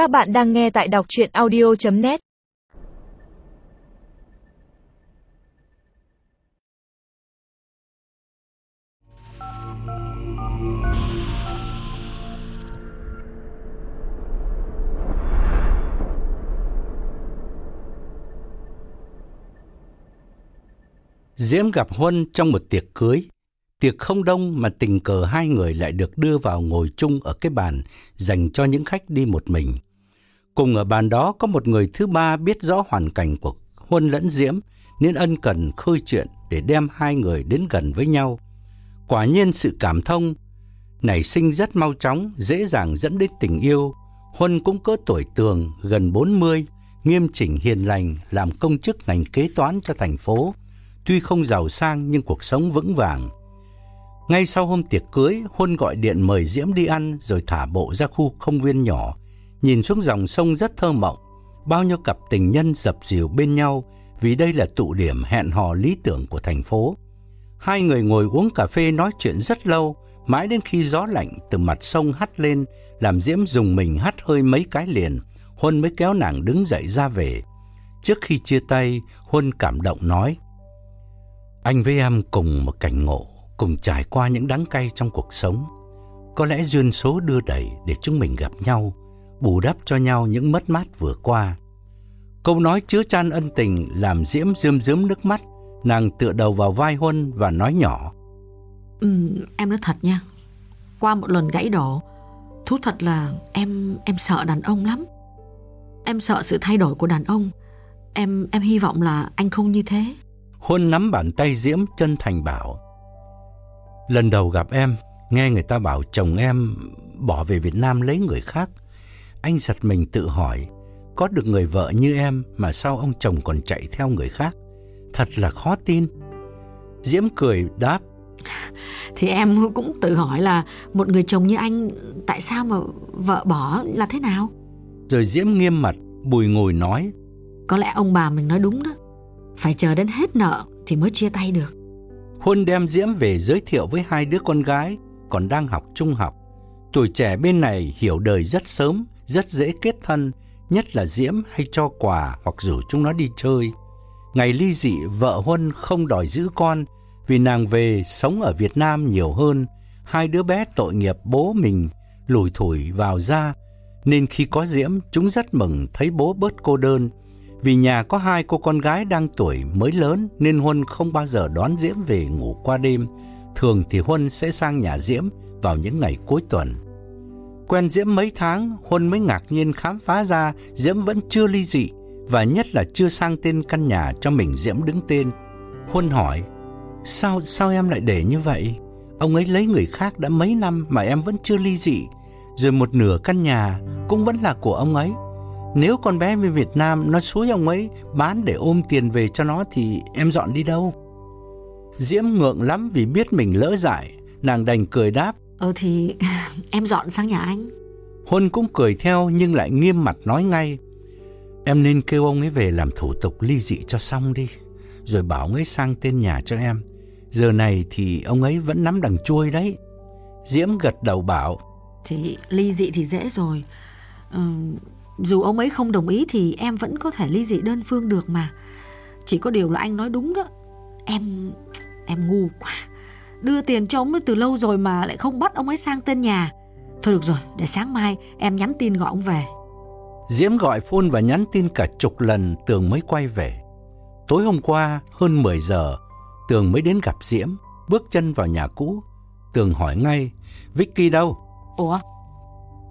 Các bạn đang nghe tại đọc chuyện audio.net Diễm gặp Huân trong một tiệc cưới. Tiệc không đông mà tình cờ hai người lại được đưa vào ngồi chung ở cái bàn dành cho những khách đi một mình. Cùng ở bàn đó có một người thứ ba biết rõ hoàn cảnh của Huân lẫn Diễm nên ân cần khơi chuyện để đem hai người đến gần với nhau. Quả nhiên sự cảm thông nảy sinh rất mau chóng, dễ dàng dẫn đến tình yêu. Huân cũng cỡ tuổi tường, gần 40, nghiêm chỉnh hiền lành, làm công chức ngành kế toán cho thành phố. Tuy không giàu sang nhưng cuộc sống vững vàng. Ngay sau hôm tiệc cưới, Huân gọi điện mời Diễm đi ăn rồi thả bộ ra khu công viên nhỏ. Nhìn xuống dòng sông rất thơ mộng, bao nhiêu cặp tình nhân dập dìu bên nhau vì đây là tụ điểm hẹn hò lý tưởng của thành phố. Hai người ngồi uống cà phê nói chuyện rất lâu, mãi đến khi gió lạnh từ mặt sông hắt lên, làm Diễm dùng mình hắt hơi mấy cái liền, Huân mới kéo nàng đứng dậy ra về. Trước khi chia tay, Huân cảm động nói, Anh với em cùng một cảnh ngộ, cùng trải qua những đắng cay trong cuộc sống. Có lẽ duyên số đưa đẩy để chúng mình gặp nhau, bù đắp cho nhau những mất mát vừa qua. Câu nói chứa chan ân tình làm Diễm rơm rớm nước mắt, nàng tựa đầu vào vai Huân và nói nhỏ. Ừ, em nói thật nha Qua một lần gãy đổ Thú thật là em em sợ đàn ông lắm Em sợ sự thay đổi của đàn ông Em em hy vọng là anh không như thế Huân nắm bàn tay Diễm chân thành bảo. Lần đầu gặp em, nghe người ta bảo chồng em bỏ về Việt Nam lấy người khác. Anh giật mình tự hỏi, có được người vợ như em mà sao ông chồng còn chạy theo người khác? Thật là khó tin. Diễm cười đáp. Thì em cũng tự hỏi là Một người chồng như anh Tại sao mà vợ bỏ là thế nào Rồi Diễm nghiêm mặt, bùi ngồi nói. Có lẽ ông bà mình nói đúng đó Phải chờ đến hết nợ Thì mới chia tay được Huân đem Diễm về giới thiệu với hai đứa con gái còn đang học trung học. Tuổi trẻ bên này hiểu đời rất sớm, rất dễ kết thân, nhất là Diễm hay cho quà hoặc rủ chúng nó đi chơi. Ngày ly dị, vợ Huân không đòi giữ con vì nàng về sống ở Việt Nam nhiều hơn. Hai đứa bé tội nghiệp bố mình lủi thủi vào ra, nên khi có Diễm, chúng rất mừng thấy bố bớt cô đơn. Vì nhà có hai cô con gái đang tuổi mới lớn nên Huân không bao giờ đón Diễm về ngủ qua đêm. Thường thì Huân sẽ sang nhà Diễm vào những ngày cuối tuần. Quen Diễm mấy tháng, Huân mới ngạc nhiên khám phá ra Diễm vẫn chưa ly dị và nhất là chưa sang tên căn nhà cho mình Diễm đứng tên. Huân hỏi, sao sao em lại để như vậy? Ông ấy lấy người khác đã mấy năm mà em vẫn chưa ly dị, rồi một nửa căn nhà cũng vẫn là của ông ấy. Nếu con bé về Việt Nam nó xúi ông ấy bán để ôm tiền về cho nó thì em dọn đi đâu? Diễm ngượng lắm vì biết mình lỡ dại, nàng đành cười đáp. Ờ thì em dọn sang nhà anh Huân cũng cười theo nhưng lại nghiêm mặt nói ngay. Em nên kêu ông ấy về làm thủ tục ly dị cho xong đi, rồi bảo ông ấy sang tên nhà cho em. Giờ này thì ông ấy vẫn nắm đằng chuôi đấy. Diễm gật đầu bảo. Thì ly dị thì dễ rồi ừ, Dù ông ấy không đồng ý Thì em vẫn có thể ly dị đơn phương được mà Chỉ có điều là anh nói đúng đó Em Em ngu quá Đưa tiền cho ông ấy từ lâu rồi mà lại không bắt ông ấy sang tên nhà Thôi được rồi Để sáng mai em nhắn tin gọi ông về Diễm gọi phone và nhắn tin cả chục lần Tường mới quay về. Tối hôm qua, hơn 10 giờ, Tường mới đến gặp Diễm, bước chân vào nhà cũ. Tường hỏi ngay, Vicky đâu? Ủa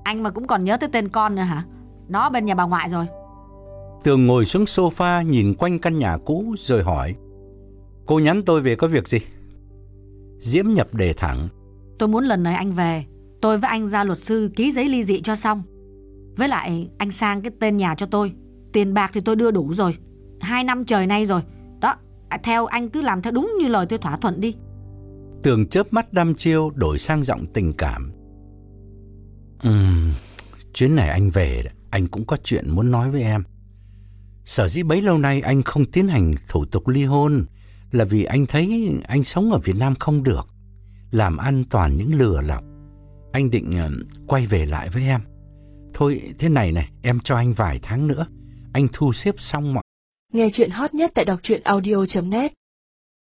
Anh mà cũng còn nhớ tới tên con nữa hả Nó bên nhà bà ngoại rồi Tường ngồi xuống sofa nhìn quanh căn nhà cũ rồi hỏi, Cô nhắn tôi về có việc gì? Diễm nhập đề thẳng, Tôi muốn lần này anh về. Tôi với anh ra luật sư ký giấy ly dị cho xong. Với lại anh sang cái tên nhà cho tôi. Tiền bạc thì tôi đưa đủ rồi. Hai năm trời nay rồi. Đó à, Theo anh cứ làm theo đúng như lời tôi thỏa thuận đi. Tường chớp mắt đăm chiêu đổi sang giọng tình cảm. Ừm, chuyến này anh về, anh cũng có chuyện muốn nói với em. Sở dĩ bấy lâu nay anh không tiến hành thủ tục ly hôn là vì anh thấy anh sống ở Việt Nam không được. Làm ăn toàn những lừa lọc. Anh định ờ, quay về lại với em. Thôi thế này này, em cho anh vài tháng nữa. Anh thu xếp xong mọi Nghe chuyện hot nhất tại đọc truyện audio.net